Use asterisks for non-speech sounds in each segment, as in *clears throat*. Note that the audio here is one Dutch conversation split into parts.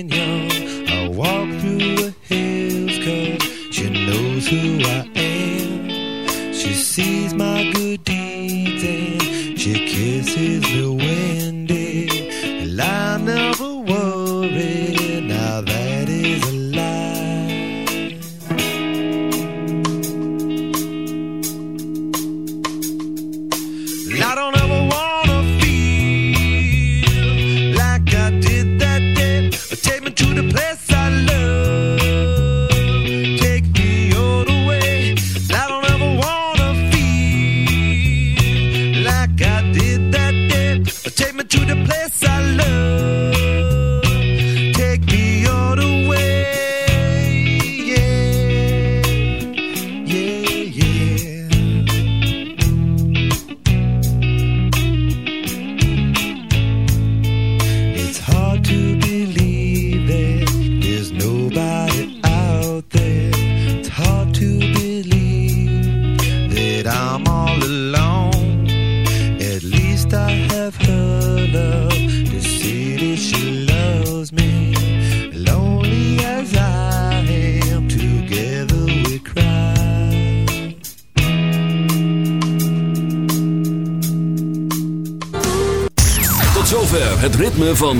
in your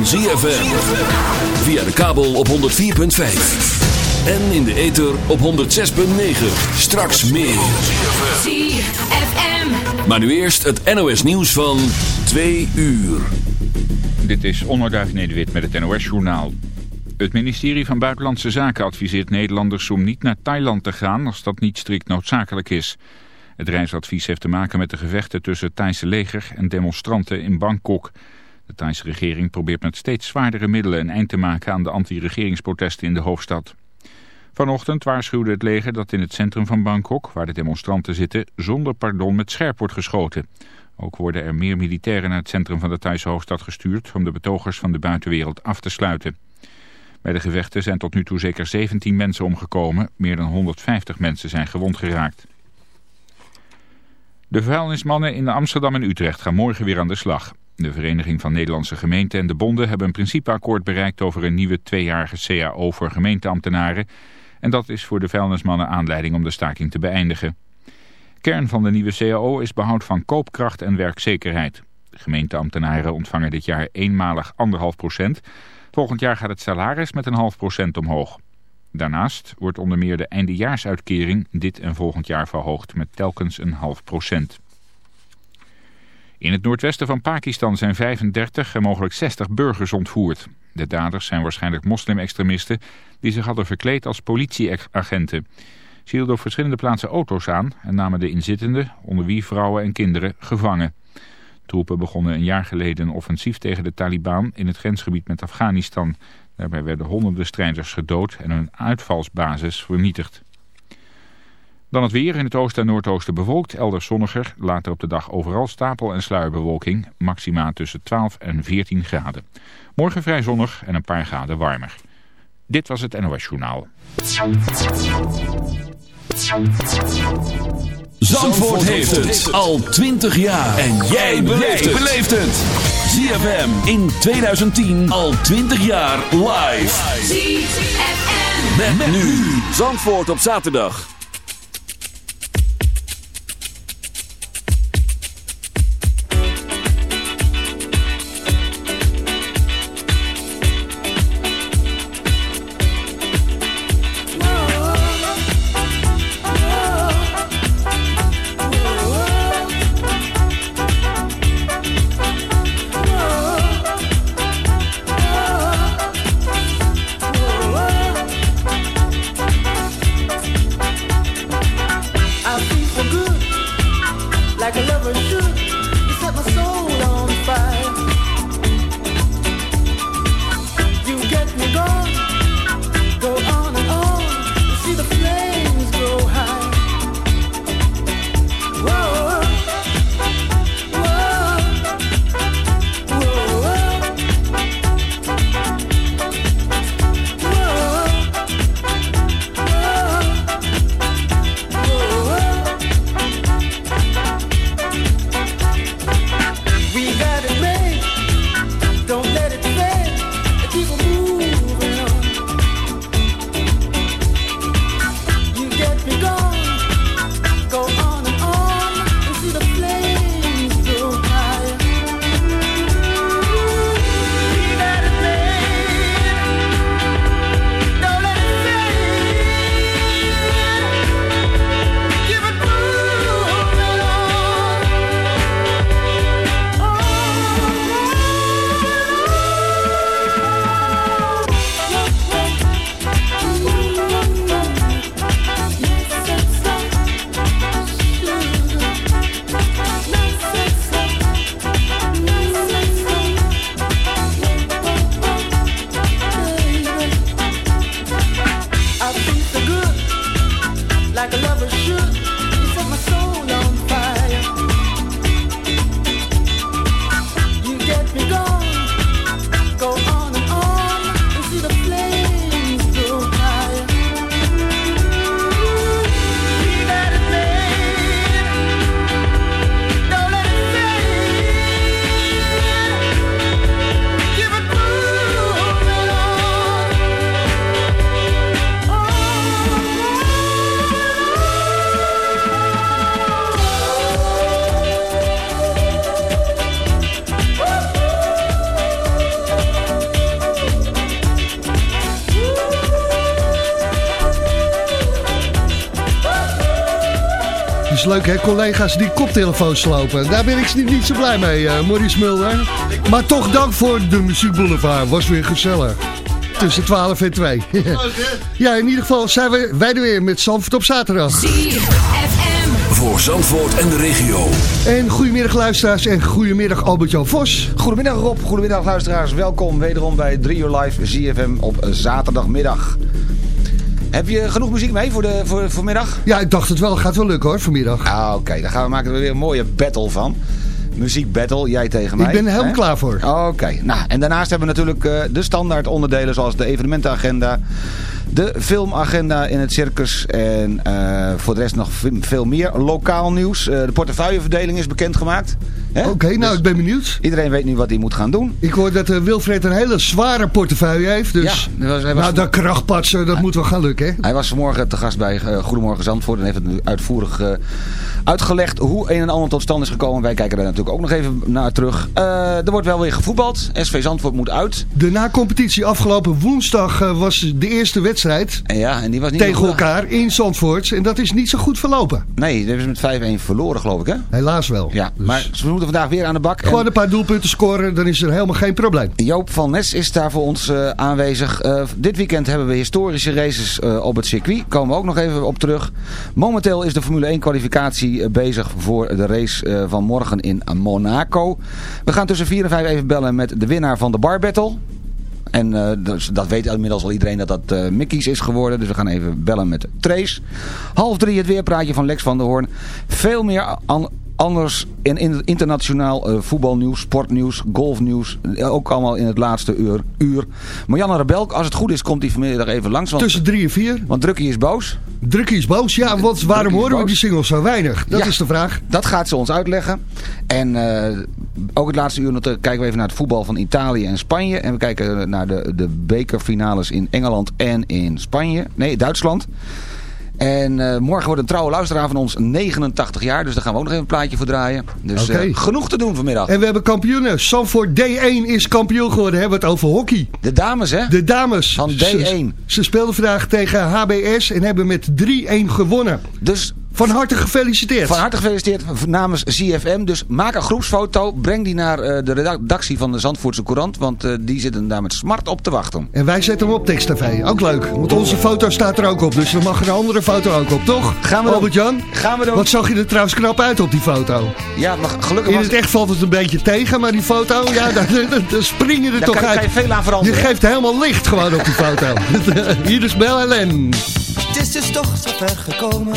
ZFM. Via de kabel op 104.5. En in de ether op 106.9. Straks meer. ZFM. Maar nu eerst het NOS nieuws van 2 uur. Dit is Onderduif Nederwit met het NOS-journaal. Het ministerie van Buitenlandse Zaken adviseert Nederlanders om niet naar Thailand te gaan als dat niet strikt noodzakelijk is. Het reisadvies heeft te maken met de gevechten tussen het Thaise leger en demonstranten in Bangkok. De Thaise regering probeert met steeds zwaardere middelen een eind te maken aan de anti-regeringsprotesten in de hoofdstad. Vanochtend waarschuwde het leger dat in het centrum van Bangkok, waar de demonstranten zitten, zonder pardon met scherp wordt geschoten. Ook worden er meer militairen naar het centrum van de Thaise hoofdstad gestuurd om de betogers van de buitenwereld af te sluiten. Bij de gevechten zijn tot nu toe zeker 17 mensen omgekomen, meer dan 150 mensen zijn gewond geraakt. De vuilnismannen in Amsterdam en Utrecht gaan morgen weer aan de slag. De Vereniging van Nederlandse Gemeenten en de bonden hebben een principeakkoord bereikt over een nieuwe tweejarige CAO voor gemeenteambtenaren. En dat is voor de vuilnismannen aanleiding om de staking te beëindigen. Kern van de nieuwe CAO is behoud van koopkracht en werkzekerheid. De gemeenteambtenaren ontvangen dit jaar eenmalig 1,5 procent. Volgend jaar gaat het salaris met een half procent omhoog. Daarnaast wordt onder meer de eindejaarsuitkering dit en volgend jaar verhoogd met telkens een half procent. In het noordwesten van Pakistan zijn 35 en mogelijk 60 burgers ontvoerd. De daders zijn waarschijnlijk moslimextremisten die zich hadden verkleed als politieagenten. Ze hielden op verschillende plaatsen auto's aan en namen de inzittenden, onder wie vrouwen en kinderen, gevangen. Troepen begonnen een jaar geleden een offensief tegen de Taliban in het grensgebied met Afghanistan. Daarbij werden honderden strijders gedood en hun uitvalsbasis vernietigd. Dan het weer in het oosten en noordoosten bewolkt, elders zonniger. Later op de dag overal stapel- en sluierbewolking. Maxima tussen 12 en 14 graden. Morgen vrij zonnig en een paar graden warmer. Dit was het NOS Journaal. Zandvoort heeft het al 20 jaar. En jij beleeft het. ZFM in 2010 al 20 jaar live. ZFM. Met, nu. Zandvoort op zaterdag. Leuk hè, collega's die koptelefoons slopen. Daar ben ik niet, niet zo blij mee, uh, Maurice Mulder. Maar toch dank voor de Muziek Boulevard, was weer gezellig. Tussen 12 en 2. *laughs* ja, in ieder geval zijn we, wij er weer met Zandvoort op zaterdag. Voor Zandvoort en de regio. En goedemiddag luisteraars en goedemiddag Albert-Jan Vos. Goedemiddag Rob, goedemiddag luisteraars. Welkom wederom bij 3 uur live ZFM op zaterdagmiddag. Heb je genoeg muziek mee voor, de, voor vanmiddag? Ja, ik dacht het wel. Gaat wel lukken hoor, vanmiddag. Ah, Oké, dan gaan we maken er weer een mooie battle van. Muziek battle, jij tegen mij. Ik ben er helemaal klaar voor. Oké, nou en daarnaast hebben we natuurlijk uh, de standaard onderdelen zoals de evenementenagenda, de filmagenda in het circus en uh, voor de rest nog veel meer lokaal nieuws. Uh, de portefeuilleverdeling is bekendgemaakt. Oké, okay, nou dus ik ben benieuwd. Iedereen weet nu wat hij moet gaan doen. Ik hoor dat uh, Wilfred een hele zware portefeuille heeft. Dus ja, was, hij was nou, dat krachtpatsen, dat hij, moet wel gaan lukken. Hè? Hij was vanmorgen te gast bij uh, Goedemorgen Zandvoort en heeft het nu uitvoerig uh, uitgelegd hoe een en ander tot stand is gekomen. Wij kijken daar natuurlijk ook nog even naar terug. er wordt wel weer gevoetbald. SV Zandvoort moet uit. De na-competitie afgelopen woensdag was de eerste wedstrijd. En ja, en die was niet tegen elkaar in Zandvoort. En dat is niet zo goed verlopen. Nee, dat hebben ze met 5-1 verloren geloof ik hè? Helaas wel. Ja, dus... maar ze moeten vandaag weer aan de bak. Gewoon een paar doelpunten scoren, dan is er helemaal geen probleem. Joop van Nes is daar voor ons uh, aanwezig. Uh, dit weekend hebben we historische races uh, op het circuit. Komen we ook nog even op terug. Momenteel is de Formule 1 kwalificatie bezig voor de race van morgen in Monaco. We gaan tussen 4 en 5 even bellen met de winnaar van de Bar Battle. En uh, dus, dat weet inmiddels al iedereen dat dat uh, Mickey's is geworden. Dus we gaan even bellen met Trace. Half drie het weerpraatje van Lex van der Hoorn. Veel meer anders in, in internationaal uh, voetbalnieuws, sportnieuws, golfnieuws. Ook allemaal in het laatste uur. uur. Marianne Rebelk, als het goed is, komt hij vanmiddag even langs. Want, Tussen drie en vier. Want Drukkie is boos. Drukkie is boos, ja. Want waarom horen we die singles zo weinig? Dat is de vraag. Dat gaat ze ons uitleggen. En uh, ook het laatste uur kijken we even naar het voetbal van Italië en Spanje. En we kijken naar de, de bekerfinales in Engeland en in Spanje. Nee, Duitsland. En uh, morgen wordt een trouwe luisteraar van ons 89 jaar. Dus daar gaan we ook nog even een plaatje voor draaien. Dus okay. uh, genoeg te doen vanmiddag. En we hebben kampioenen. Sanford D1 is kampioen geworden. Hebben we het over hockey. De dames hè? De dames. Van D1. Ze, ze speelden vandaag tegen HBS en hebben met 3-1 gewonnen. Dus van harte gefeliciteerd. Van harte gefeliciteerd namens CFM. Dus maak een groepsfoto. Breng die naar uh, de redactie van de Zandvoortse Courant. Want uh, die zitten daar met smart op te wachten. En wij zetten hem op TextTV. Ook leuk. Want onze foto staat er ook op. Dus dan mag een andere foto ook op, toch? Gaan we Albert-Jan? Gaan we doen. Wat zag je er trouwens knap uit op die foto? Ja, maar gelukkig In het echt valt het een beetje tegen. Maar die foto, ja, *laughs* daar, daar springen er daar toch kan, uit. Kan je veel aan veranderen. Je geeft helemaal licht gewoon op die foto. *laughs* Hier is Bel Helen. Het is dus toch zo ver gekomen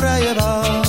Vrije.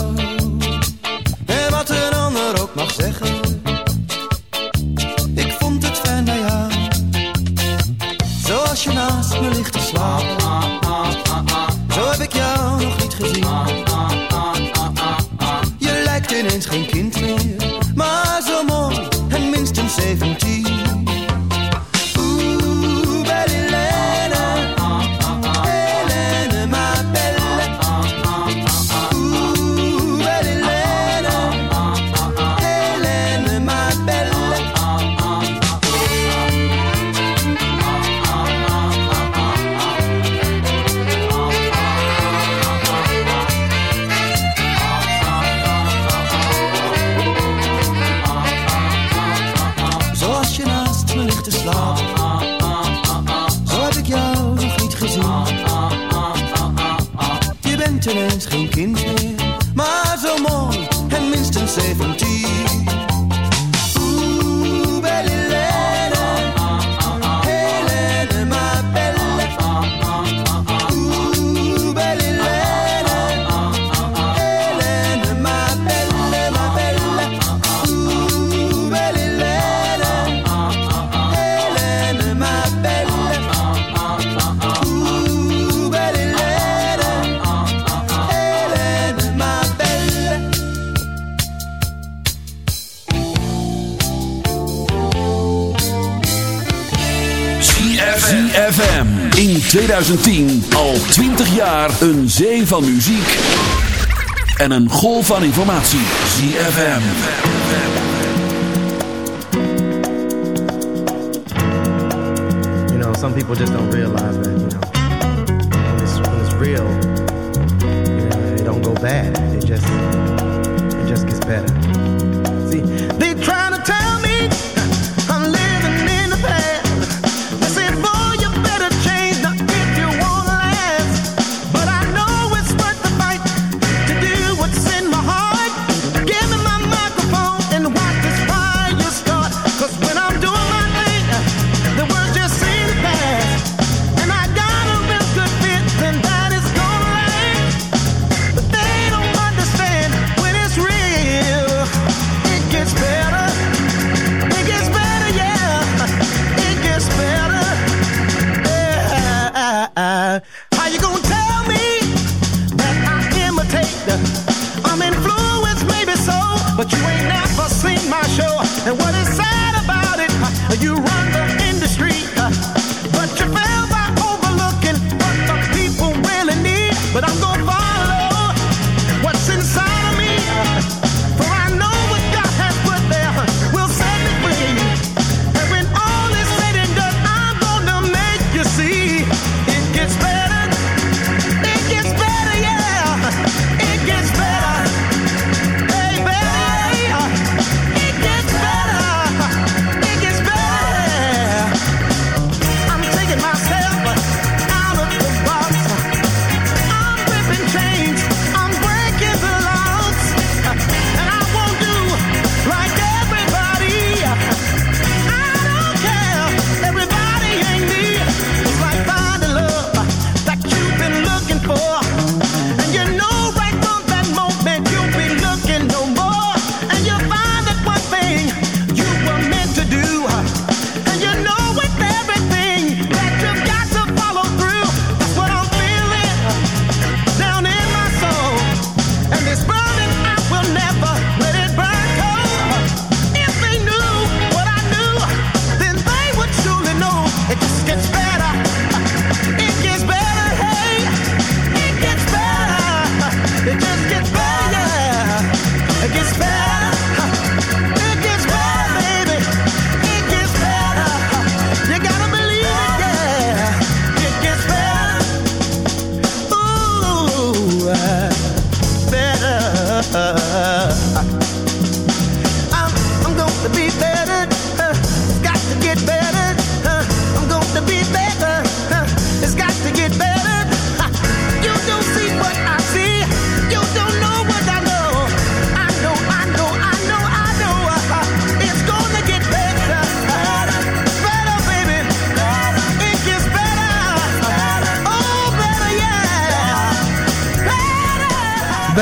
En ineens geen kind meer, maar zo mooi en minstens 17. 2010 al 20 jaar een zee van muziek en een golf van informatie. ZFM. You know, some people just don't realize that, you know, when it's, real, you it don't go bad. Never seen my show.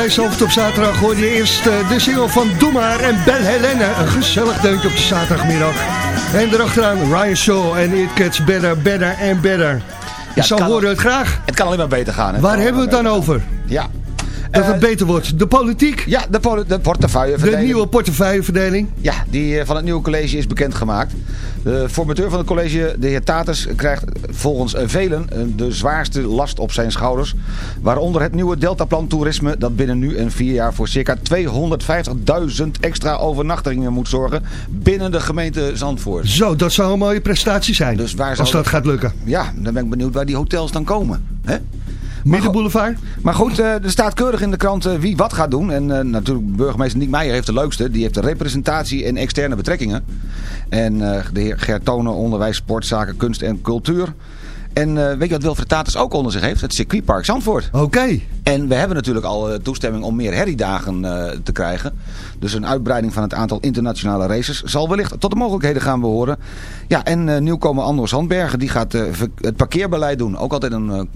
Bij Zalvert op zaterdag hoor je eerst eh, de single van Doe Maar en Ben Helene. Een gezellig deuntje op de zaterdagmiddag. En erachteraan Ryan Shaw en It Gets Better, Better and Better. Zal kan- horen het graag. Het kan alleen maar beter gaan. hè? Waar hebben we het dan over? Ja. Dat Eh, het beter wordt. De politiek, Ja, de, poli- de portefeuille de nieuwe portefeuilleverdeling. Ja, die eh, van het nieuwe college is bekendgemaakt. De formateur van het college, de heer Taters, krijgt volgens eh, velen eh, de zwaarste last op zijn schouders. Waaronder het nieuwe Deltaplan Toerisme dat binnen nu en vier jaar voor circa 250.000 extra overnachtingen moet zorgen binnen de gemeente Zandvoort. Zo, dat zou een mooie prestatie zijn. Dus waar zou als dat dat- gaat lukken. Ja, dan ben ik benieuwd waar die hotels dan komen. Hè? Middenboulevard? Maar goed, eh, er staat keurig in de krant eh, wie wat gaat doen. En eh, natuurlijk burgemeester Niek Meijer heeft de leukste. Die heeft de representatie en externe betrekkingen. En de heer Gert Tonen, onderwijs, sportzaken, kunst en cultuur. En weet je wat Wilfred Tatus ook onder zich heeft? Het circuitpark Zandvoort. Oké. En we hebben natuurlijk al toestemming om meer herriedagen te krijgen. Dus een uitbreiding van het aantal internationale races zal wellicht tot de mogelijkheden gaan behoren. Ja, en nieuwkomer Anders Handbergen die gaat het parkeerbeleid doen. Ook altijd een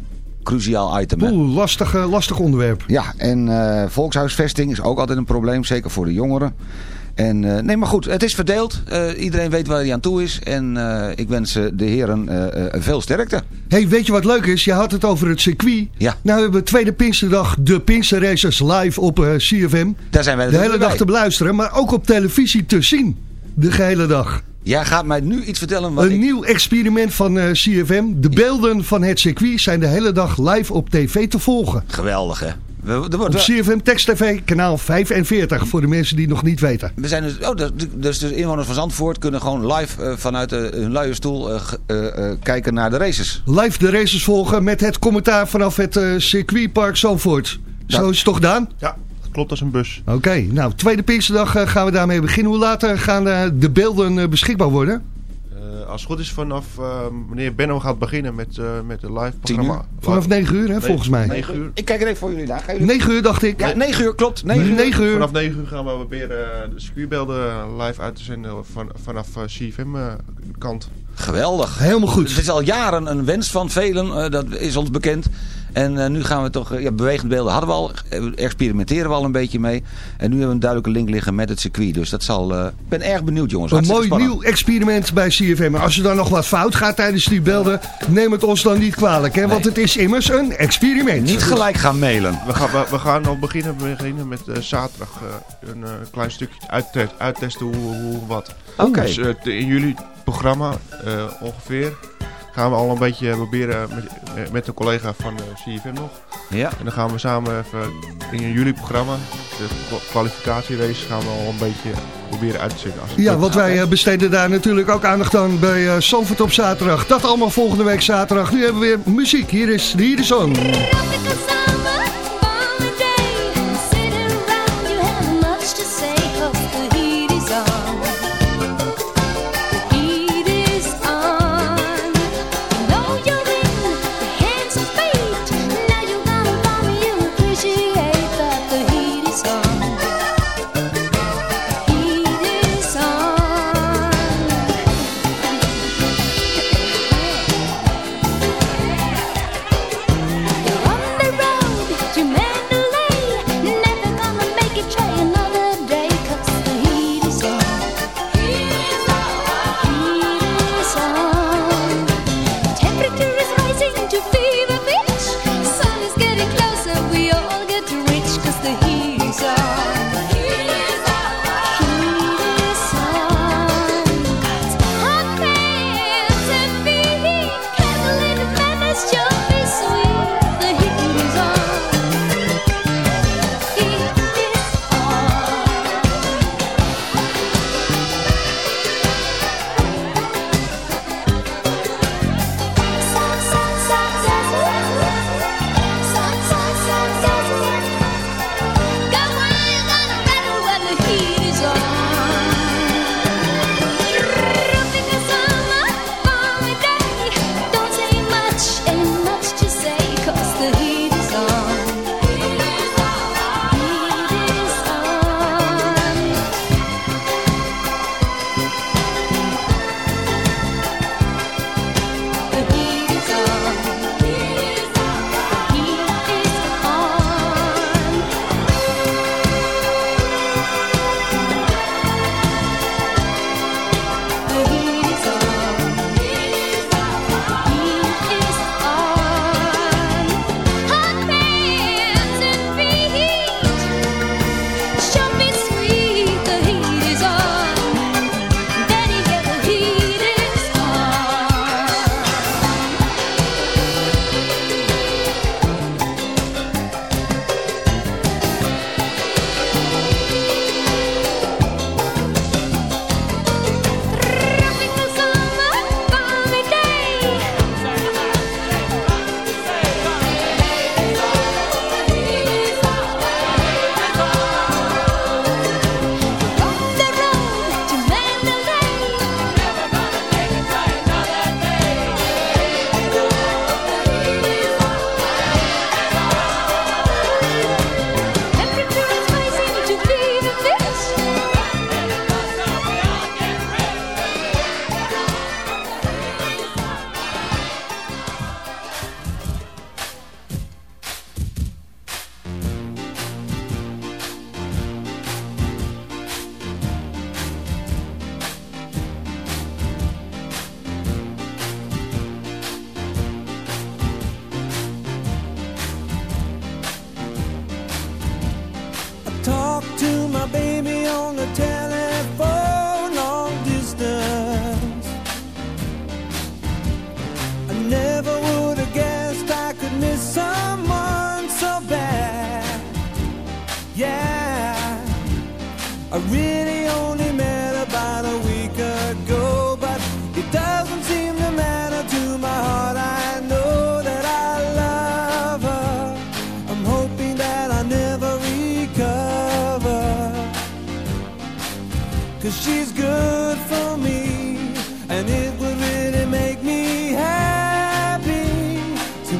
cruciaal item. Oeh, lastig, lastig onderwerp. Ja, en eh, volkshuisvesting is ook altijd een probleem, zeker voor de jongeren. En, eh, nee, maar goed, het is verdeeld. Eh, iedereen weet waar hij aan toe is. En ik wens de heren veel sterkte. hey, weet je wat leuk is? Je had het over het circuit. Ja. Nou hebben we tweede Pinksterdag de Pinksterraces live op CFM. Daar zijn wij De hele dag te beluisteren, maar ook op televisie te zien. De gehele dag. Jij gaat mij nu iets vertellen wat Een ik... nieuw experiment van eh, CFM. De beelden van het circuit zijn de hele dag live op tv te volgen. Geweldig, hè? We, er wordt Op wel- CFM Text TV, kanaal 45, voor de mensen die het nog niet weten. we zijn dus, oh, dus, dus de inwoners van Zandvoort kunnen gewoon live eh, vanuit eh, hun luie stoel eh, eh, eh, kijken naar de races. Live de races volgen met het commentaar vanaf het circuitpark Zandvoort. Zo is het toch, Daan? Ja, klopt als een bus. Oké, nou, tweede Pinksterdag eh, gaan we daarmee beginnen. Hoe laat eh, gaan eh, de beelden eh, beschikbaar worden? Eh, als het goed is vanaf uh, wanneer Benno gaat beginnen met, uh, met de live programma. Vanaf 9 uur, hè, volgens mij. 9 uur. Ik kijk er even voor jullie naar. Jullie... 9 uur, dacht ik. Ja, 9 uur, klopt. 9 uur. 9 uur. Vanaf 9 uur gaan we proberen de circuitbeelden live uit te zenden van, vanaf uh, CFM kant. Geweldig. Helemaal goed. Het is al jaren een wens van velen, uh, dat is ons bekend. En uh, nu gaan we toch, uh, ja, bewegende beelden hadden we al, experimenteren we al een beetje mee. En nu hebben we een duidelijke link liggen met het circuit. Dus dat zal, ik ben erg benieuwd jongens. Een mooi spannend. nieuw experiment bij CFM. Maar als er dan nog wat fout gaat tijdens die beelden, neem het ons dan niet kwalijk. Hè? Nee. Want het is immers een experiment. Niet gelijk gaan mailen. We gaan, we, we gaan al beginnen, beginnen met zaterdag een klein stukje uittest, uittesten hoe, hoe wat. Oké. Okay. Dus in jullie programma ongeveer gaan we al een beetje proberen met, met een collega van de CFM nog. Ja. En dan gaan we samen even in jullie programma, de kwalificatierace, gaan we al een beetje proberen uit te zetten. Ja, want wij uh, besteden daar natuurlijk ook aandacht aan bij Sanford op zaterdag. Dat allemaal volgende week zaterdag. Nu hebben we weer muziek. Hier is Hier de on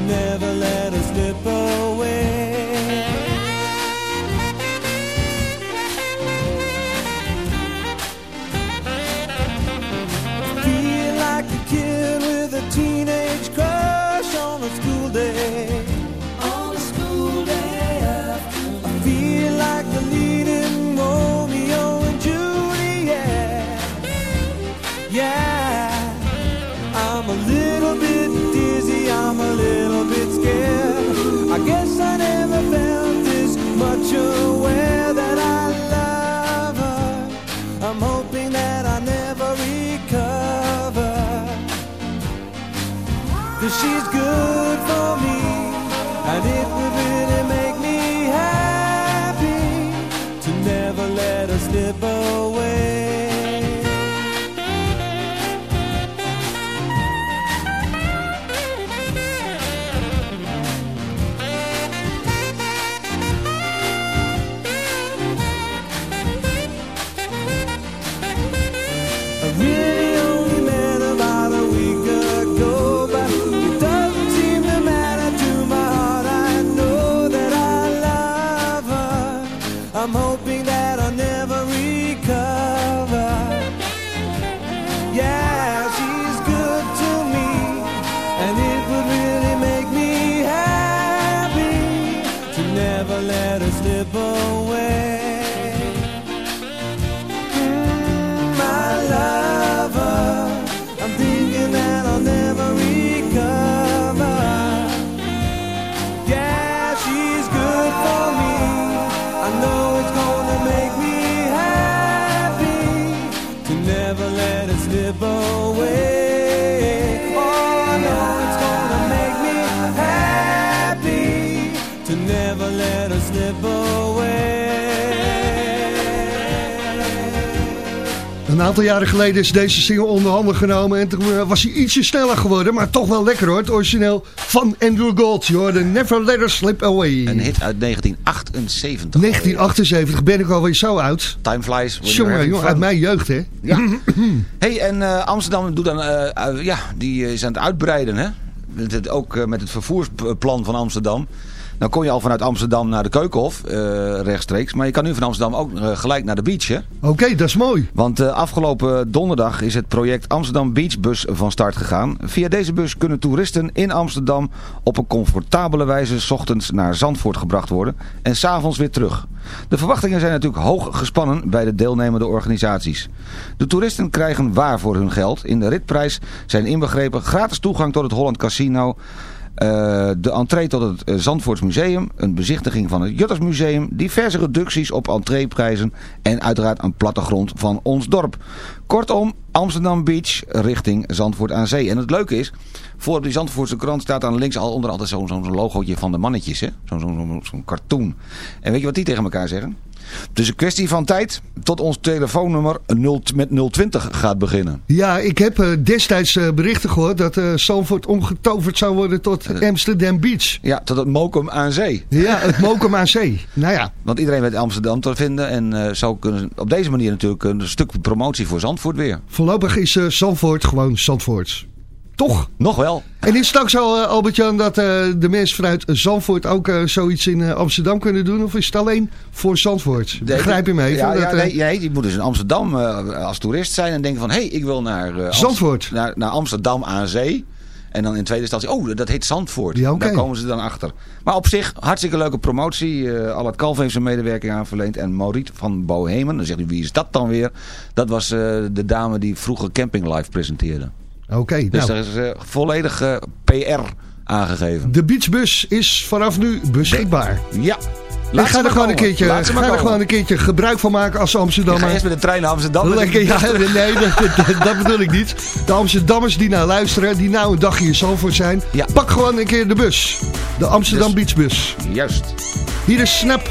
never let aantal jaren geleden is deze single onder handen genomen en toen eh, was hij ietsje sneller geworden, maar toch wel lekker hoor. Het origineel van Andrew Gold, je hoorde Never Let Her Slip Away. Een hit uit 1978. 1978 ben ik alweer zo oud. Time flies. Jongen, uit mijn jeugd hè. Ja. *clears throat* hey, en eh, Amsterdam doet dan, eh, ja, die is aan het uitbreiden, hè? Met het, ook met het vervoersplan van Amsterdam. Dan kon je al vanuit Amsterdam naar de Keukenhof, eh, rechtstreeks. Maar je kan nu van Amsterdam ook eh, gelijk naar de beach? Oké, dat is mooi. Want eh, afgelopen donderdag is het project Amsterdam Beach Bus van start gegaan. Via deze bus kunnen toeristen in Amsterdam op een comfortabele wijze 's ochtends naar Zandvoort gebracht worden en s'avonds weer terug. De verwachtingen zijn natuurlijk hoog gespannen bij de deelnemende organisaties. De toeristen krijgen waar voor hun geld. In de ritprijs zijn inbegrepen gratis toegang tot het Holland Casino... eh, de entree tot het eh, Zandvoorts Museum, een bezichtiging van het Juttersmuseum, diverse reducties op entreeprijzen en uiteraard een plattegrond van ons dorp. Kortom, Amsterdam Beach richting Zandvoort aan Zee. En het leuke is, voor op die Zandvoortse krant staat dan links al onder altijd zo'n zo'n logootje van de mannetjes. Zo'n zo'n- zo'n cartoon. En weet je wat die tegen elkaar zeggen? Het is een kwestie van tijd tot ons telefoonnummer 0, met 020 gaat beginnen. Ja, ik heb eh, destijds eh, berichten gehoord dat eh Zandvoort omgetoverd zou worden tot Amsterdam Beach. Ja, tot het Mokum aan Zee. Ja, het Mokum aan Zee. Nou ja, Want iedereen weet Amsterdam te vinden. En eh, zo kunnen op deze manier natuurlijk een stuk promotie voor Zandvoort weer. voorlopig is Zandvoort gewoon Zandvoort. Toch? Nog wel. En is het ook zo, eh, Albert-Jan, dat eh, de mensen vanuit Zandvoort ook eh, zoiets in eh, Amsterdam kunnen doen? Of is het alleen voor Zandvoort? Begrijp je me even? Ja, ja, nee, nee, die moet dus in Amsterdam als toerist zijn en denken van... hé, hey, ik wil naar, Zandvoort. naar, naar Amsterdam aan zee. En dan in tweede instantie, oh, dat heet Zandvoort. Ja. Daar komen ze dan achter. Maar op zich, hartstikke leuke promotie. al het Kalf heeft zijn medewerking aanverleend. En Mauriet van Bohemen, dan zegt u, wie is dat dan weer? Dat was de dame die vroeger Camping Live presenteerde. Oké, Dus nou. daar is eh, volledig eh, PR aangegeven. De beachbus is vanaf nu beschikbaar. Ja, Laat ga er gewoon een keertje, ga er gewoon een keertje gebruik van maken als Je Amsterdammer. gaat eerst met de trein naar Amsterdam. Lekker, ja, nee, dat, dat, dat bedoel ik niet. De Amsterdammers die nou luisteren, die nou een dagje in Zandvoort zijn, Ja. pak gewoon een keer de bus. De Amsterdam Dus- Beachbus. Juist. Hier is Snap.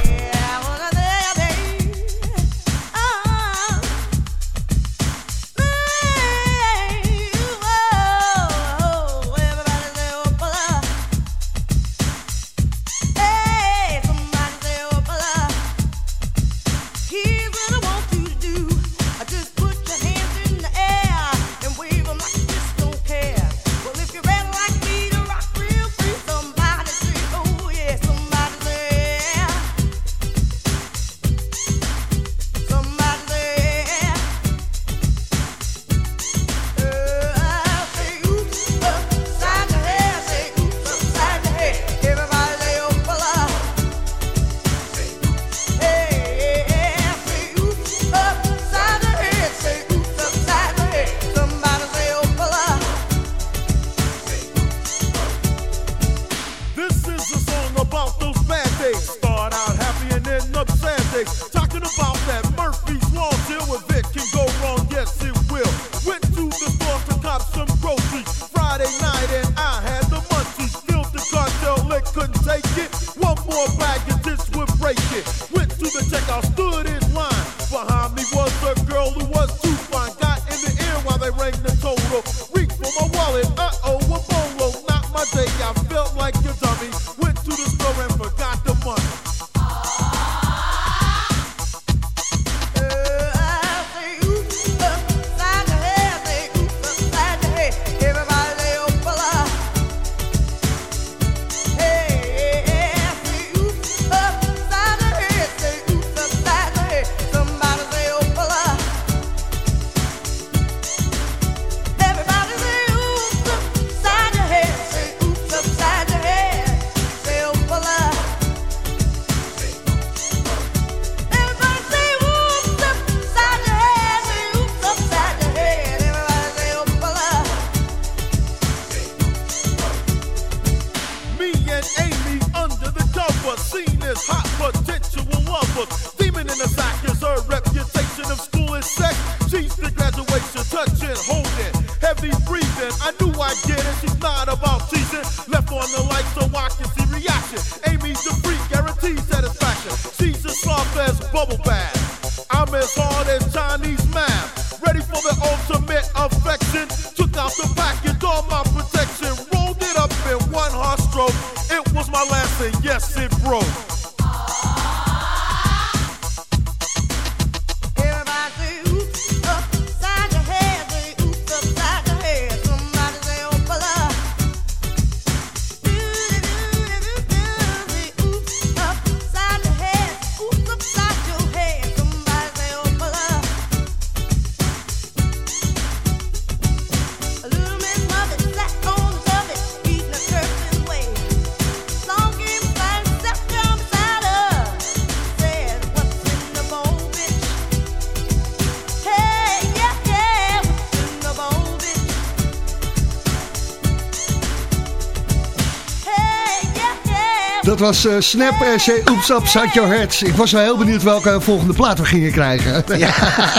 Was eh, Snap en Say Oops Upside Your Head. Ik was wel heel benieuwd welke volgende plaat we gingen krijgen.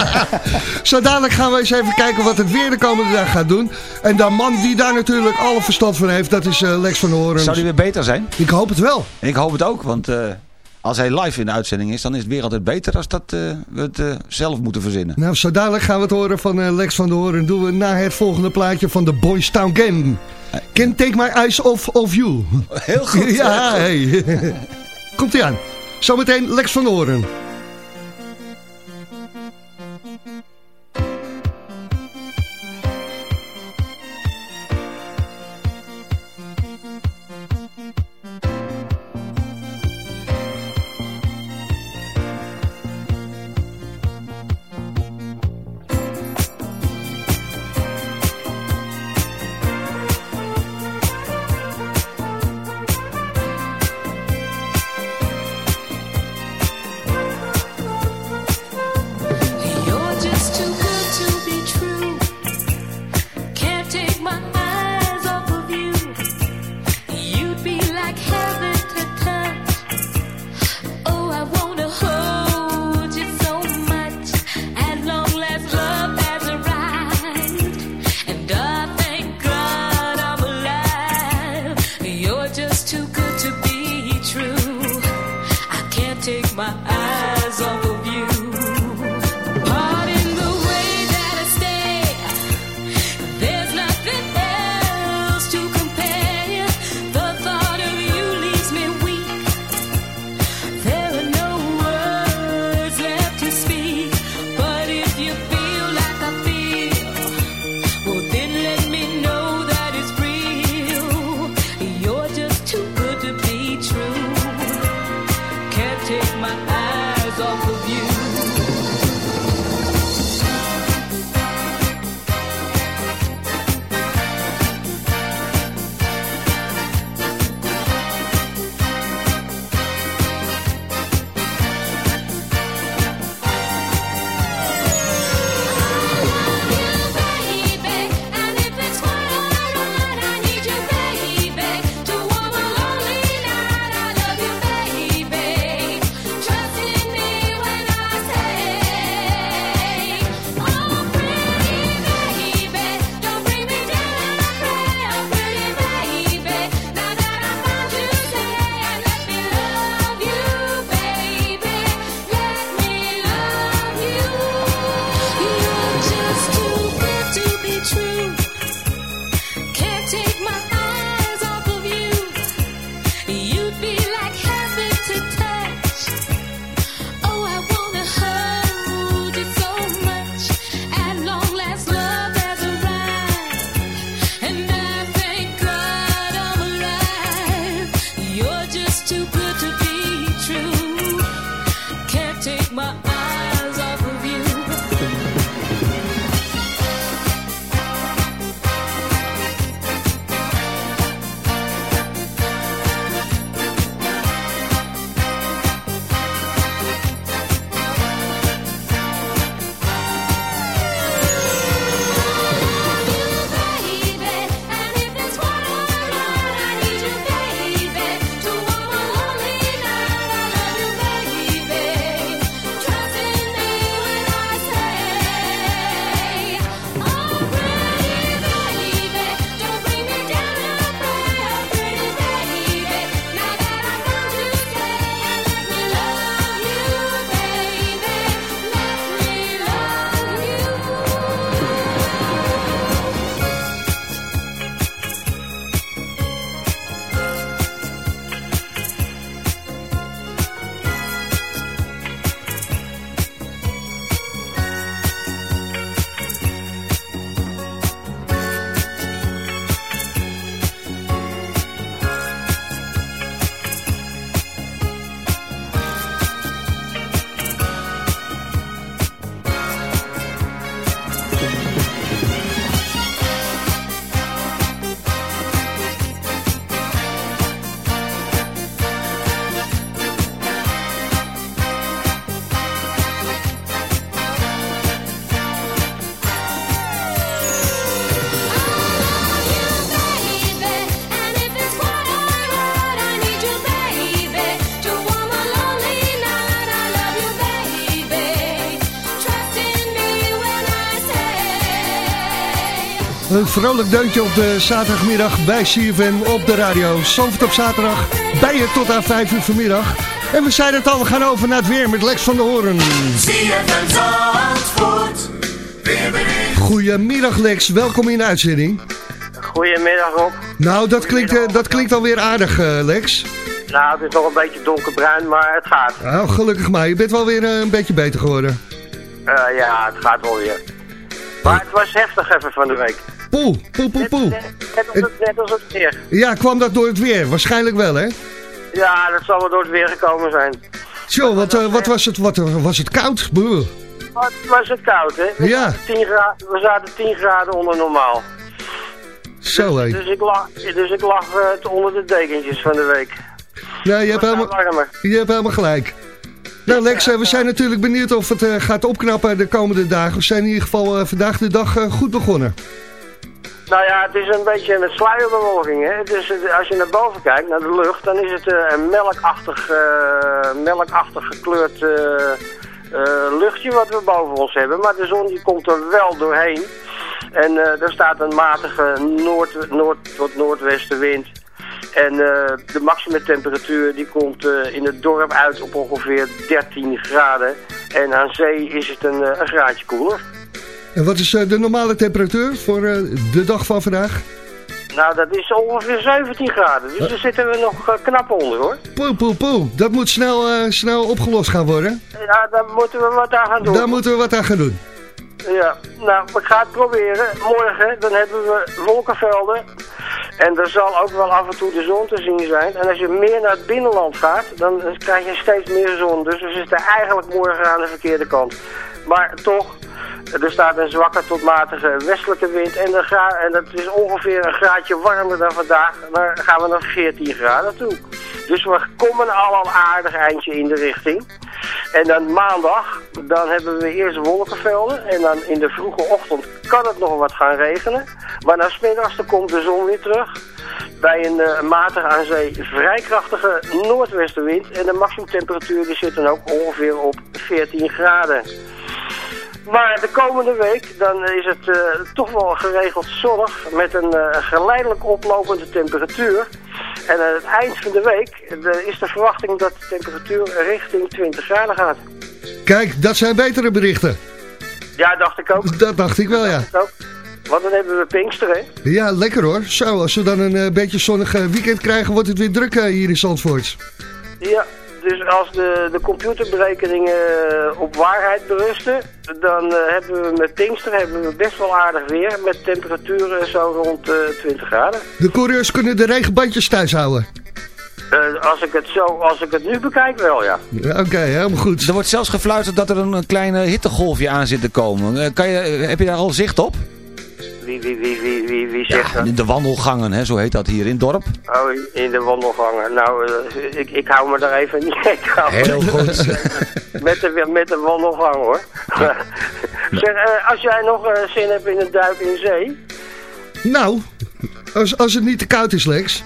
*laughs* Zo dadelijk gaan we eens even kijken wat het weer de komende dag gaat doen. En de man die daar natuurlijk alle verstand van heeft, dat is eh, Lex van Horen. Zou die weer beter zijn? Ik hoop het wel. Ik hoop het ook, want eh, als hij live in de uitzending is, dan is het weer altijd beter als dat eh, we het eh, zelf moeten verzinnen. Nou, zo dadelijk gaan we het horen van eh, Lex van der Hoorn. Doen we na het volgende plaatje van de Boys Town Gang. Can take my eyes off of you. Heel goed. *laughs* ja, hey. *laughs* Komt ie aan. Zometeen Lex van der Hoorn. Een vrolijk deuntje op de zaterdagmiddag bij CFM op de radio. Zandvoort op zaterdag bij je tot aan 5 uur vanmiddag. En we zeiden het al, we gaan over naar het weer met Lex van der Hoorn. ZFM Zandvoort. Weerbericht. Goedemiddag Lex, welkom in de uitzending. Goedemiddag Rob. Nou, dat klinkt, eh, dat klinkt alweer aardig eh, Lex. Nou, het is nog een beetje donkerbruin, maar het gaat. Nou, gelukkig maar. Je bent wel weer eh, een beetje beter geworden. Eh, ja, het gaat wel weer. Maar het was heftig even van de week. Poeh, poeh, poeh, poeh. Net, als het, net als het weer. Ja, kwam dat door het weer? Waarschijnlijk wel, hè? Ja, dat zal wel door het weer gekomen zijn. Zo, wat, eh, wat was het? Wat, was het koud? Boe. Wat was het koud, hè? We Ja. zaten 10 gra- we zaten 10 graden onder normaal. Zo, hé. Dus ik lag, dus ik lag eh, onder de dekentjes van de week. Ja, je hebt, helemaal, warmer. je hebt helemaal gelijk. Nou Lex, eh, we zijn natuurlijk benieuwd of het eh, gaat opknappen de komende dagen. We zijn in ieder geval eh, vandaag de dag eh, goed begonnen. Nou ja, het is een beetje met sluierbewolking. Hè? Dus als je naar boven kijkt, naar de lucht, dan is het eh, een melkachtig, eh, melkachtig gekleurd eh, luchtje wat we boven ons hebben. Maar de zon die komt er wel doorheen. En er staat een matige noord, noord tot noordwestenwind. En de maximum temperatuur die komt in het dorp uit op ongeveer 13 graden. En aan zee is het een, een graadje koeler. En wat is eh, de normale temperatuur voor eh, de dag van vandaag? Nou, dat is ongeveer 17 graden. Dus daar zitten we nog eh, knap onder hoor. Poe, poe, poe. Dat moet snel, snel opgelost gaan worden. Ja, daar moeten we wat aan gaan doen. Daar moeten we wat aan gaan doen. Ja, nou, ik ga het proberen. Morgen, dan hebben we wolkenvelden. En er zal ook wel af en toe de zon te zien zijn. En als je meer naar het binnenland gaat, dan krijg je steeds meer zon. Dus we zitten eigenlijk morgen aan de verkeerde kant. Maar toch, er staat een zwakke tot matige westelijke wind. En, de en dat is ongeveer een graadje warmer dan vandaag. Dan gaan we naar 14 graden toe. Dus we komen al een aardig eindje in de richting. En dan maandag, dan hebben we eerst wolkenvelden. En dan in de vroege ochtend kan het nog wat gaan regenen. Maar na smiddags komt de zon weer terug. Bij een eh, matig aan zee vrij krachtige noordwestenwind. En de maximumtemperatuur zit dan ook ongeveer op 14 graden. Maar de komende week dan is het eh, toch wel geregeld zonnig met een eh, geleidelijk oplopende temperatuur. En aan het eind van de week eh, is de verwachting dat de temperatuur richting 20 graden gaat. Kijk, dat zijn betere berichten. Ja, dacht ik ook. Dat dacht ik wel, ja. Ik. Want dan hebben we Pinkster, hè? Ja, lekker hoor. Zo, als we dan een beetje zonnig weekend krijgen, wordt het weer druk hier in Zandvoort. Ja, dus als de, de computerberekeningen eh, op waarheid berusten, dan eh, hebben we met Pinkster hebben we best wel aardig weer. Met temperaturen zo rond eh 20 graden. De coureurs kunnen de regenbandjes thuis houden. Eh, als, ik het zo, als ik het nu bekijk wel, ja. Ja, Oké, helemaal goed. Er wordt zelfs gefluisterd dat er een, een kleine hittegolfje aan zit te komen. Eh, Kan je, heb je daar al zicht op? Wie, wie, wie, wie, wie, wie zegt dat? Ja, de wandelgangen, hè, zo heet dat hier in het dorp. Oh, in de wandelgangen. Nou, eh, ik, ik hou me daar even niet *laughs* aan. Heel goed. *laughs* met, de, met de wandelgang, hoor. *laughs* zeg, eh, als jij nog eh, zin hebt in een duik in zee... Nou, als, als het niet te koud is, Lex.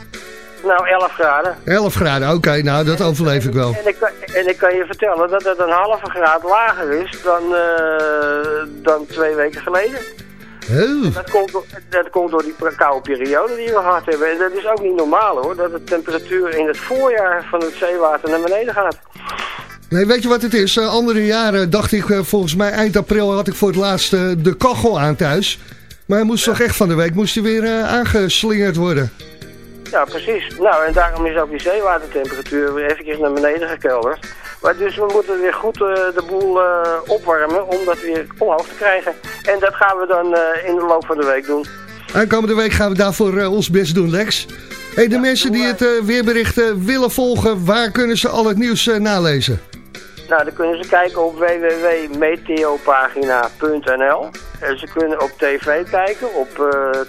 Nou, 11 graden. 11 graden, oké, nou dat overleef ik wel. En ik, kan- en ik kan je vertellen dat het een halve graad lager is dan, eh, dan twee weken geleden. Oh, Dat komt, door- dat komt door die koude periode die we gehad hebben. En dat is ook niet normaal hoor, dat de temperatuur in het voorjaar van het zeewater naar beneden gaat. Nee, weet je wat het is? Eh, andere jaren dacht ik, eh, volgens mij eind april had ik voor het laatst eh, de kachel aan thuis. Maar hij moest toch echt van de week moest hij weer aangeslingerd worden. Ja, precies. Nou, en daarom is ook die zeewatertemperatuur weer even naar beneden gekelderd. Maar dus we moeten weer goed eh, de boel eh, opwarmen om dat weer omhoog te krijgen. En dat gaan we dan eh, in de loop van de week doen. Aankomende week gaan we daarvoor ons best doen, Lex. Hey, de mensen die het weerbericht willen volgen, waar kunnen ze al het nieuws nalezen? Nou, dan kunnen ze kijken op www.meteopagina.nl. En ze kunnen op tv kijken, op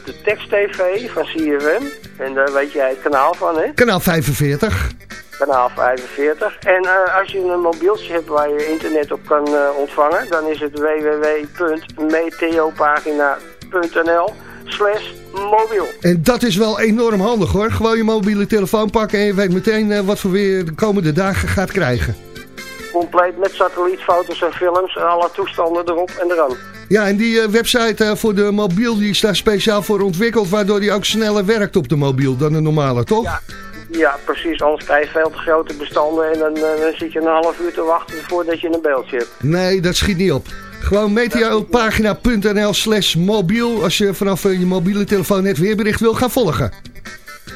de tekst-tv van CFM. En daar weet jij het kanaal van, hè? Kanaal 45. Kanaal 45. En eh, als je een mobieltje hebt waar je internet op kan eh, ontvangen, dan is het www.meteopagina.nl slash mobiel. En dat is wel enorm handig hoor. Gewoon je mobiele telefoon pakken en je weet meteen eh, wat voor weer de komende dagen gaat krijgen. Compleet met satellietfoto's en films en alle toestanden erop en eraan. Ja, en die website voor de mobiel die is daar speciaal voor ontwikkeld, waardoor die ook sneller werkt op de mobiel dan de normale, toch? Ja. Ja, precies. Anders krijg je veel te grote bestanden en dan, eh, dan zit je een half uur te wachten voordat je een beeldje hebt. Nee, dat schiet niet op. Gewoon meteopagina.nl slash mobiel als je vanaf eh, je mobiele telefoon het weerbericht wil gaan volgen.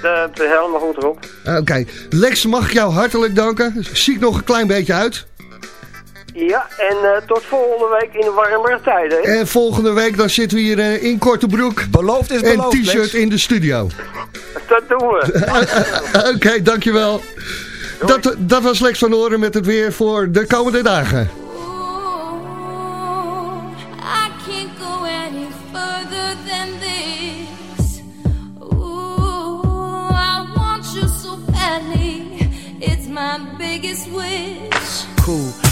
Dat is helemaal goed erop. Oké, Lex mag ik jou hartelijk danken. Zie ik nog een klein beetje uit. Ja, en eh, tot volgende week in de warmere tijden. hè? En volgende week dan zitten we hier eh, in korte broek Beloofd is en beloofd, t-shirt Lex. in de studio. Dat doen we. *laughs* Oké, dankjewel. Dat, dat was Lex van Oren met het weer voor de komende dagen. I can't go any further than this. Ooh, I want you so badly. It's my biggest wish. cool.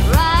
Halfway, right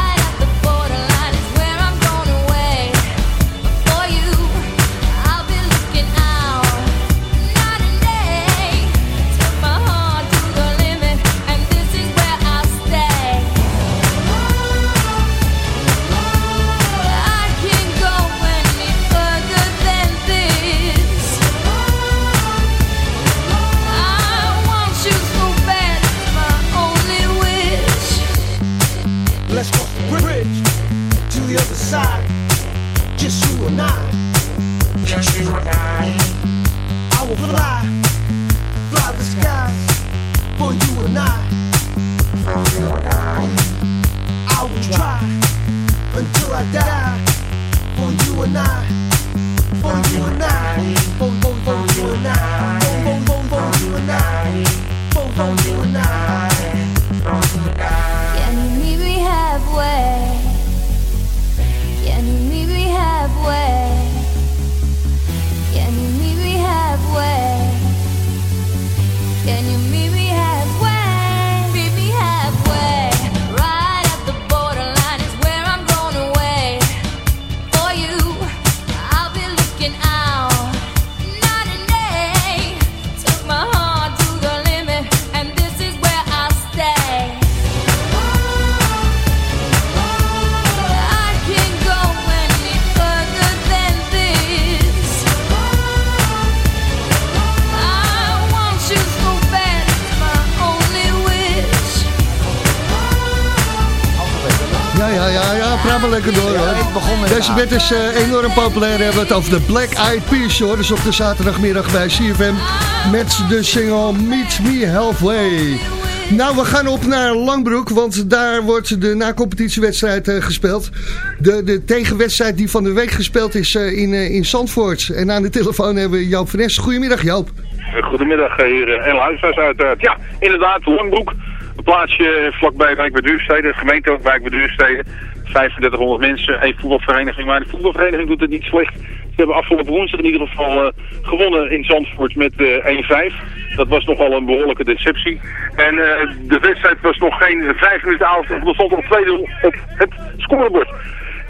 Deze band is eh, enorm populair. We hebben het over de Black Eyed Peas hoor. Dus op de zaterdagmiddag bij CFM met de single Meet Me Halfway. Nou, we gaan op naar Langbroek, want daar wordt de na-competitiewedstrijd eh, gespeeld. De, de tegenwedstrijd die van de week gespeeld is eh, in, in Zandvoort. En aan de telefoon hebben we Joop van Nes. Goedemiddag Joop. Goedemiddag hier en luisteraars uiteraard. Ja, inderdaad, Langbroek. Een plaatsje vlakbij Wijk bij Duurstede, de gemeente Wijk bij. 3500 mensen, één voetbalvereniging, maar de voetbalvereniging doet het niet slecht. Ze hebben afgelopen woensdag in ieder geval eh, gewonnen in Zandvoort met eh 1-5. Dat was nogal een behoorlijke deceptie. En eh, de wedstrijd was nog geen vijf minuten oud. Er stond al 2-0 op het scorebord.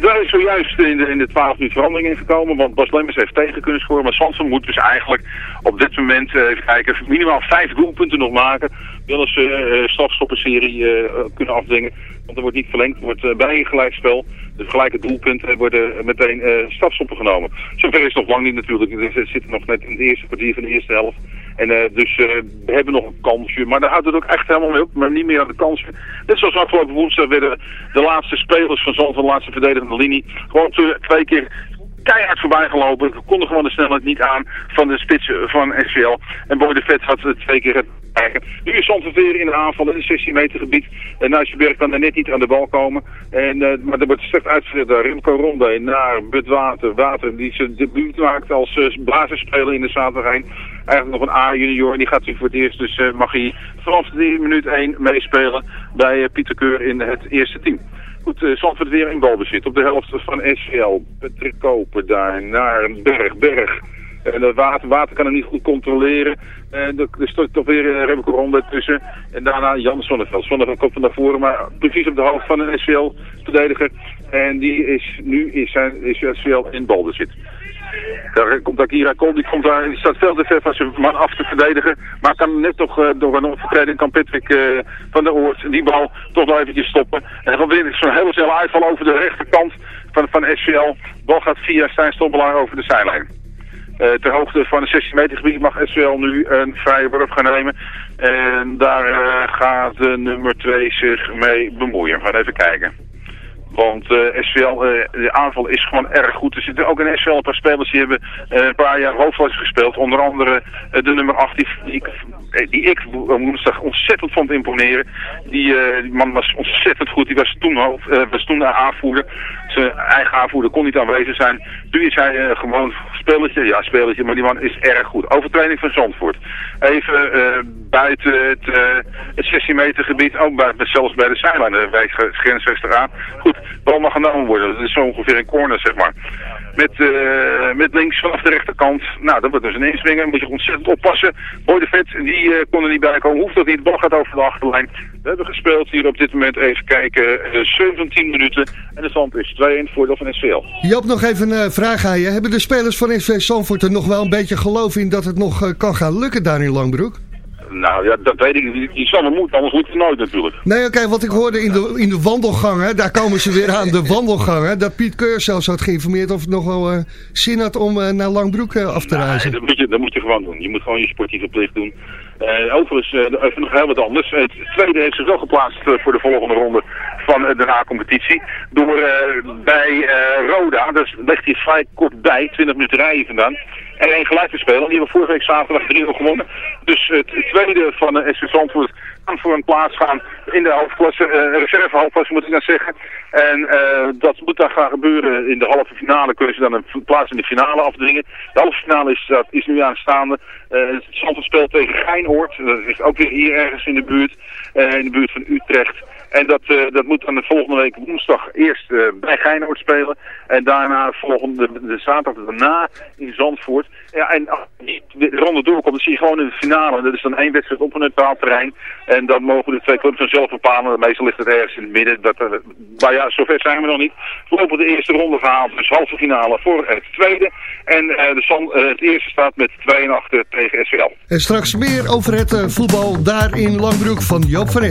Daar is zojuist in de, in de 12 minuten verandering in gekomen, want Bas Lemmers heeft tegen kunnen scoren. Maar Sansom moet dus eigenlijk op dit moment, eh, even kijken, minimaal vijf doelpunten nog maken. Willen ze uh, strafstoppenserie eh, kunnen afdwingen. Want er wordt niet verlengd, er wordt eh, bij een gelijkspel. Dus gelijke doelpunten worden meteen eh strafstoppen genomen. Zover is nog lang niet natuurlijk. We zitten nog net in het eerste kwartier van de eerste helft. En eh, dus eh, we hebben nog een kansje. Maar daar houdt het ook echt helemaal mee op. Maar niet meer aan de kansen. Net zoals afgelopen woensdag werden de laatste spelers van Zand, de laatste verdedigende linie, gewoon twee keer keihard voorbij gelopen. We konden gewoon de snelheid niet aan van de spits van SVL. En Boy de Vet had het twee keer eigen. Nu is Zandvoort in de aanval in het 16 meter gebied. En Nuisjeberg kan er net niet aan de bal komen. En, eh, maar er wordt slecht uitgezet Remco Ronde naar Bud Water. Die zijn debuut maakt als uh, basisspeler in de zaterdag Eigenlijk nog een A-junior. Die gaat nu voor het eerst. Dus mag hij vanaf de minuut 1 meespelen bij Pieter Keur in het eerste team. Goed, uh, Zandvoort weer in balbezit op de helft van SVL. Patrick Koper daar naar Berg. Berg. En het water, water kan hem niet goed controleren. En er, er stond toch weer een Remco Ronde tussen. En daarna Jan Sonneveld. Sonneveld komt van naar voren, maar precies op de hoofd van een SVL-verdediger. En die is nu is zijn, is SVL in balbezit. Daar komt Akira Cole, die, komt daar, die staat veel te ver van zijn man af te verdedigen. Maar kan net toch eh, door een overtreding kan Patrick eh, van der Oort die bal toch nog eventjes stoppen. En dan weer zo'n hele snelle uitval over de rechterkant van, van SVL. Bal gaat via Stijn Stoppelaar over de zijlijn. Eh, ter hoogte van het 16 meter gebied mag SVL nu een vrije worp gaan nemen. En daar gaat de nummer 2 zich mee bemoeien. We gaan even kijken. Want eh, SVL, eh, de aanval is gewoon erg goed. Er zitten ook in SVL een paar spelers die hebben eh, een paar jaar hoofdklasse gespeeld. Onder andere de nummer 8 die, die ik, die ik woensdag ontzettend vond imponeren. Die, die man was ontzettend goed. Die was toen, hoofd, was toen de aanvoerder. Zijn eigen aanvoerder kon niet aanwezig zijn. Nu is hij eh, gewoon spelertje. Ja, spelertje, maar die man is erg goed. Overtraining van Zandvoort. Even eh, buiten het, eh, het 16 meter gebied. Ook bij, zelfs bij de zijlijn. De wijkgrens eraan. Goed, bal mag genomen worden. Dat is zo ongeveer een corner, zeg maar. Met, met links vanaf de rechterkant. Nou, dat wordt dus een inswinger. Moet je ontzettend oppassen. Boy de Vet, die kon er niet bij komen. Hoeft dat niet. De bal gaat over de achterlijn. We hebben gespeeld hier op dit moment, even kijken, eh, 17 minuten. En de stand is 2-1 voordeel van SVL. Joop, nog even een vraag aan je. Hebben de spelers van SV Zandvoort er nog wel een beetje geloof in dat het nog eh, kan gaan lukken daar in Langbroek? Nou ja, dat weet ik niet. Die- zal moeten, anders lukt het nooit natuurlijk. Nee, oké, wat ik hoorde in de, in de wandelgangen, daar komen ze weer aan, de *laughs* wandelgangen, dat Piet Keur zelfs had geïnformeerd of het nog wel eh, zin had om eh, naar Langbroek eh, af te Nee, reizen. dat moet, je, dat moet je gewoon doen. Je moet gewoon je sportieve plicht doen. Eh, overigens, eh, nog heel wat anders. Het tweede heeft zich wel geplaatst eh, voor de volgende ronde van eh, de na-competitie. Door bij Roda, daar ligt hij vrij kort bij, 20 minuten rijden vandaan. En één gelijk te spelen. Die hebben vorige week zaterdag 3-0 gewonnen. Dus het tweede van de SV kan voor een plaats gaan in de hoofdklasse, hoofdklasse moet ik dan zeggen. En eh, dat moet dan gaan gebeuren in de halve finale. Kunnen ze dan een plaats in de finale afdwingen. De halve finale is, dat is nu aanstaande. Eh Zandvoort speelt tegen Geinoord. Dat is ook weer hier ergens in de buurt. in de buurt van Utrecht. En dat, dat moet dan de volgende week woensdag eerst bij Geinoord spelen. En daarna volgende de zaterdag daarna in Zandvoort. Ja, en als die de ronde doorkomt, dan zie je gewoon in de finale. Dat is dan één wedstrijd op een neutraal terrein. En dan mogen de twee clubs dan zelf bepalen. Meestal ligt het ergens in het midden. Dat, er- maar ja, zover zijn we nog niet. Voorlopig de eerste ronde gehaald. Dus halve finale voor het tweede. En eh, de eh, het eerste staat met 2 en 8 tegen SVL. En straks meer over het eh, voetbal daar in Langbroek van Joop van.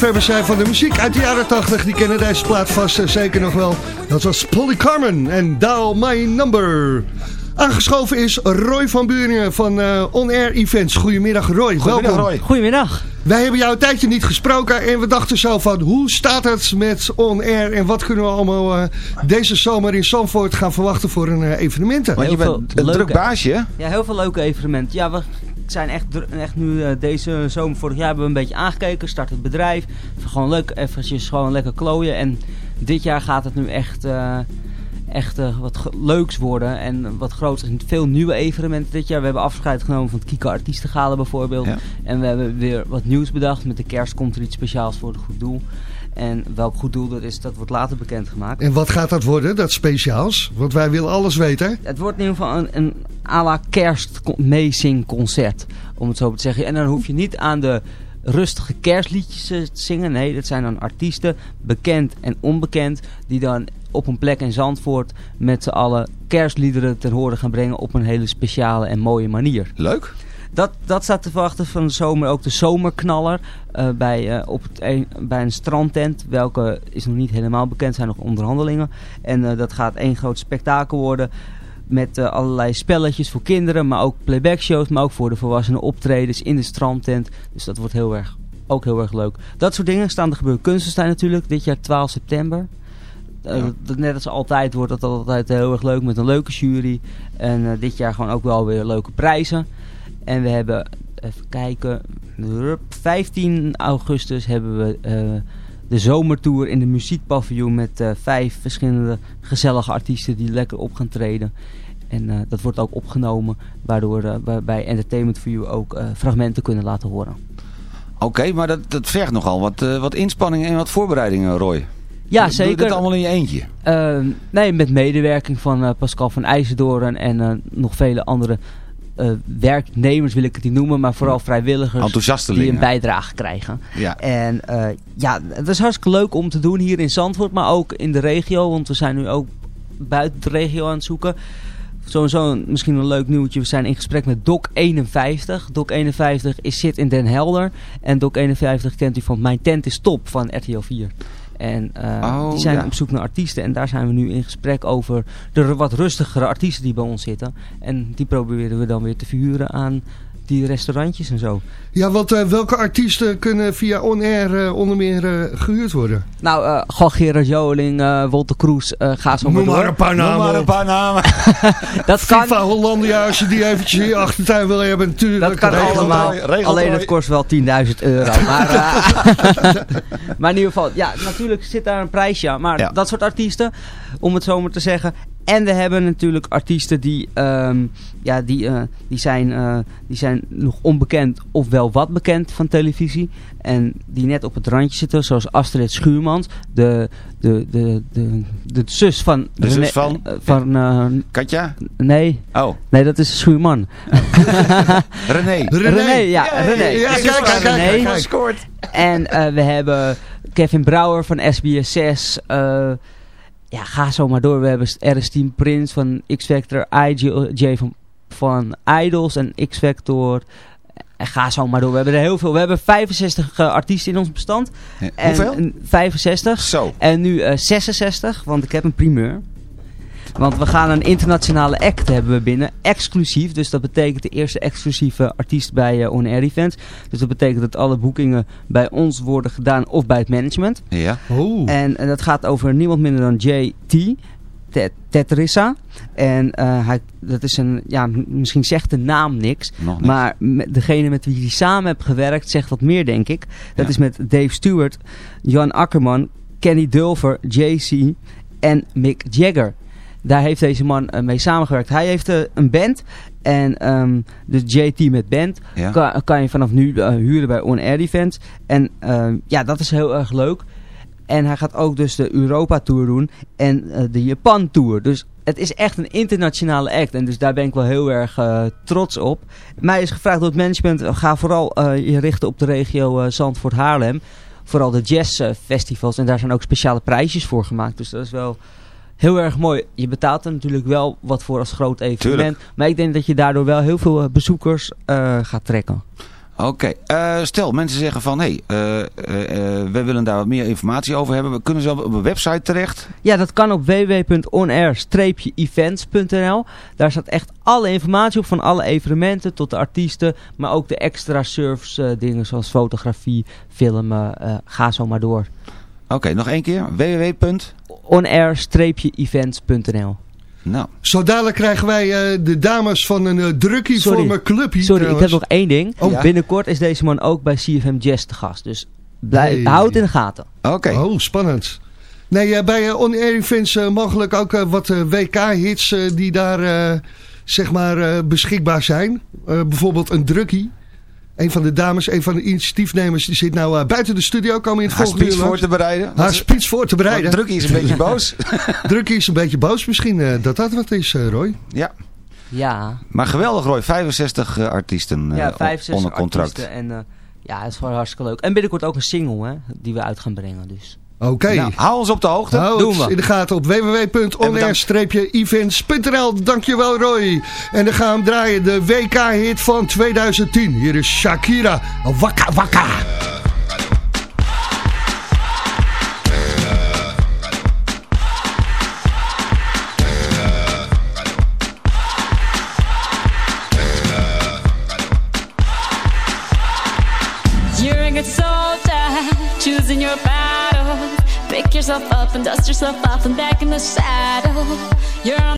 Liefhebbers zijn van de muziek uit de jaren 80, die kennen deze plaat vast zeker nog wel. Dat was Polly Carmen en Dial My Number. Aangeschoven is Roy van Buringen van eh, On Air Events. Goedemiddag Roy, Goedemiddag, welkom. Roy. Goedemiddag. Wij hebben jou een tijdje niet gesproken en we dachten zo van hoe staat het met On Air en wat kunnen we allemaal eh, deze zomer in Zandvoort gaan verwachten voor een eh, evenementen. Want je Heel bent veel een druk leuke- baasje, hè? Ja, heel veel leuke evenementen. Ja, we zijn echt, echt nu eh, deze zomer, vorig jaar hebben we een beetje aangekeken. Start het bedrijf. Gewoon leuk, eventjes gewoon lekker klooien. En dit jaar gaat het nu echt, echt eh, wat leuks worden. En wat groter. Veel nieuwe evenementen dit jaar. We hebben afscheid genomen van het Kika Artiestengala bijvoorbeeld. Ja. En we hebben weer wat nieuws bedacht. Met de kerst komt er iets speciaals voor het goed doel. En welk goed doel dat is, dat wordt later bekendgemaakt. En wat gaat dat worden, dat speciaals? Want wij willen alles weten. Het wordt in ieder geval een, een à la kerst meezingconcert, om het zo te zeggen. En dan hoef je niet aan de rustige kerstliedjes te zingen. Nee, dat zijn dan artiesten, bekend en onbekend, die dan op een plek in Zandvoort met z'n allen kerstliederen ten horen gaan brengen op een hele speciale en mooie manier. Leuk. Dat, dat staat te verwachten van de zomer. Ook de zomerknaller eh, bij, eh, op het een, bij een strandtent. Welke is nog niet helemaal bekend. zijn nog onderhandelingen. En eh, dat gaat één groot spektakel worden. Met allerlei spelletjes voor kinderen. Maar ook playback shows. Maar ook voor de volwassenen optredens in de strandtent. Dus dat wordt heel erg, ook heel erg leuk. Dat soort dingen staan er gebeuren. Kunstenstein natuurlijk. Dit jaar 12 september. Ja. dat- net als altijd wordt dat altijd heel erg leuk met een leuke jury. En dit jaar gewoon ook wel weer leuke prijzen. En we hebben, even kijken, rup, 15 augustus hebben we eh, de zomertour in de muziekpaviljoen met eh, vijf verschillende gezellige artiesten die lekker op gaan treden. En eh, dat wordt ook opgenomen, waardoor we bij Entertainment for You ook fragmenten kunnen laten horen. Oké, maar dat, dat vergt nogal wat, wat inspanningen en wat voorbereidingen, Roy. Ja, Doe je zeker. dit allemaal in je eentje? Nee, met medewerking van Pascal van IJzendoorn en nog vele andere eh, werknemers wil ik het niet noemen, maar vooral vrijwilligers die een bijdrage krijgen. Ja. En eh, ja, het is hartstikke leuk om te doen hier in Zandvoort, maar ook in de regio, want we zijn nu ook buiten de regio aan het zoeken. Sowieso misschien een leuk nieuwtje. We zijn in gesprek met Doc 51. Doc 51 is, zit in Den Helder. En Doc 51 kent u van Mijn Tent is Top van RTL 4. En eh, Oh, die zijn ja. op zoek naar artiesten. En daar zijn we nu in gesprek over de wat rustigere artiesten die bij ons zitten. En die proberen we dan weer te verhuren aan die restaurantjes en zo. Ja, want eh, welke artiesten kunnen via On Air eh, onder meer eh, gehuurd worden? Nou, eh gewoon Gerard Joling, eh Wolter Kroes, eh ga zo maar door. maar een paar namen Noem maar een paar namen. Dat kan, FIFA Hollandia, als je die eventjes in je achtertuin wil hebben, natuurlijk. dat kan allemaal. Alleen het kost wel 10.000 euro. *laughs* Maar, *laughs* maar in ieder geval, ja, natuurlijk zit daar een prijsje aan. Maar Ja. dat soort artiesten, om het zo maar te zeggen. En we hebben natuurlijk artiesten die, ehm, ja, die, eh, die, zijn, eh, die zijn nog onbekend of wel wat bekend van televisie. En die net op het randje zitten, zoals Astrid Schuurmans. De, de, de, de, de zus van... De zus van? eh, van eh, Katja? nee, Oh, nee, dat is Schuurman. *laughs* René. René, ja, René. Ja, De zus kijk, kijk, kijk. En eh, we hebben Kevin Brouwer van SBS6. Eh, ja, ga zo maar door. We hebben Eris Team Prince van X-Factor. IJ van, van Idols en X-Factor. En ga zo maar door. We hebben er heel veel. We hebben 65 eh, artiesten in ons bestand. Ja, En, Hoeveel? en 65. Zo. En nu eh, 66, want ik heb een primeur. Want we gaan een internationale act hebben we binnen, exclusief. Dus dat betekent de eerste exclusieve artiest bij eh On Air Events. Dus dat betekent dat alle boekingen bij ons worden gedaan of bij het management. Ja. Oh. En, eh, dat gaat over niemand minder dan JT. Tet- Tetrissa. En eh, hij, dat is een, ja, misschien zegt de naam niks. Nog niet. Maar met degene met wie hij samen heeft gewerkt zegt wat meer, denk ik. Dat Ja. is met Dave Stewart, Jan Akkerman, Kenny Dulfer, JC en Mick Jagger. Daar heeft deze man eh, mee samengewerkt. Hij heeft eh, een band. En ehm, de JT met band Ja. kan, kan je vanaf nu eh, huren bij On Air Events. En ehm, ja, dat is heel erg leuk. En hij gaat ook dus de Europa Tour doen en de Japan Tour. Dus het is echt een internationale act. En dus daar ben ik wel heel erg trots op. Mij is gevraagd door het management, ga vooral je richten op de regio Zandvoort-Haarlem. Vooral de jazzfestivals. en daar zijn ook speciale prijsjes voor gemaakt. Dus dat is wel heel erg mooi. Je betaalt er natuurlijk wel wat voor als groot evenement. Tuurlijk. Maar ik denk dat je daardoor wel heel veel eh, bezoekers eh, gaat trekken. Oké, eh, stel mensen zeggen van, hé, hey, wij willen daar wat meer informatie over hebben. We kunnen ze op een website terecht. Ja, dat kan op www.onair-events.nl. Daar staat echt alle informatie op van alle evenementen tot de artiesten. Maar ook de extra service dingen zoals fotografie, filmen. ga zo maar door. Oké, nog één keer. www. onair-events.nl Nou. Zo dadelijk krijgen wij eh, de dames van een uh, drukkie voor mijn clubje. Sorry, ik heb nog één ding. Oh. Binnenkort is deze man ook bij CFM Jazz te gast. Dus blijf, Hey. houd het in de gaten. Oké. Oh, spannend. Nee, eh, bij uh, On Air Events eh, mogelijk ook eh, wat eh, WK-hits eh, die daar eh, zeg maar eh, beschikbaar zijn. Eh, bijvoorbeeld een drukkie. Een van de dames, een van de initiatiefnemers, die zit nou eh, buiten de studio. Komen in het Haar volgende speech voor te bereiden. Haar speech voor te bereiden. Want Drukkie is een beetje boos. *laughs* *laughs* Drukkie is een beetje boos misschien eh, dat dat wat is, eh, Roy. Ja. Ja, Maar geweldig Roy, 65 eh, artiesten ja op- 65 onder contract. artiesten. En eh, ja, het is gewoon hartstikke leuk. En binnenkort ook een single hè, die we uit gaan brengen. Dus. Oké. Nou, hou ons op de hoogte. Hou Doen we. in de gaten op www.onair-events.nl. Dankjewel Roy. En dan gaan we hem draaien. De WK-hit van 2010. Hier is Shakira. Wakka wakka. Yourself up and dust yourself off and back in the saddle. You're on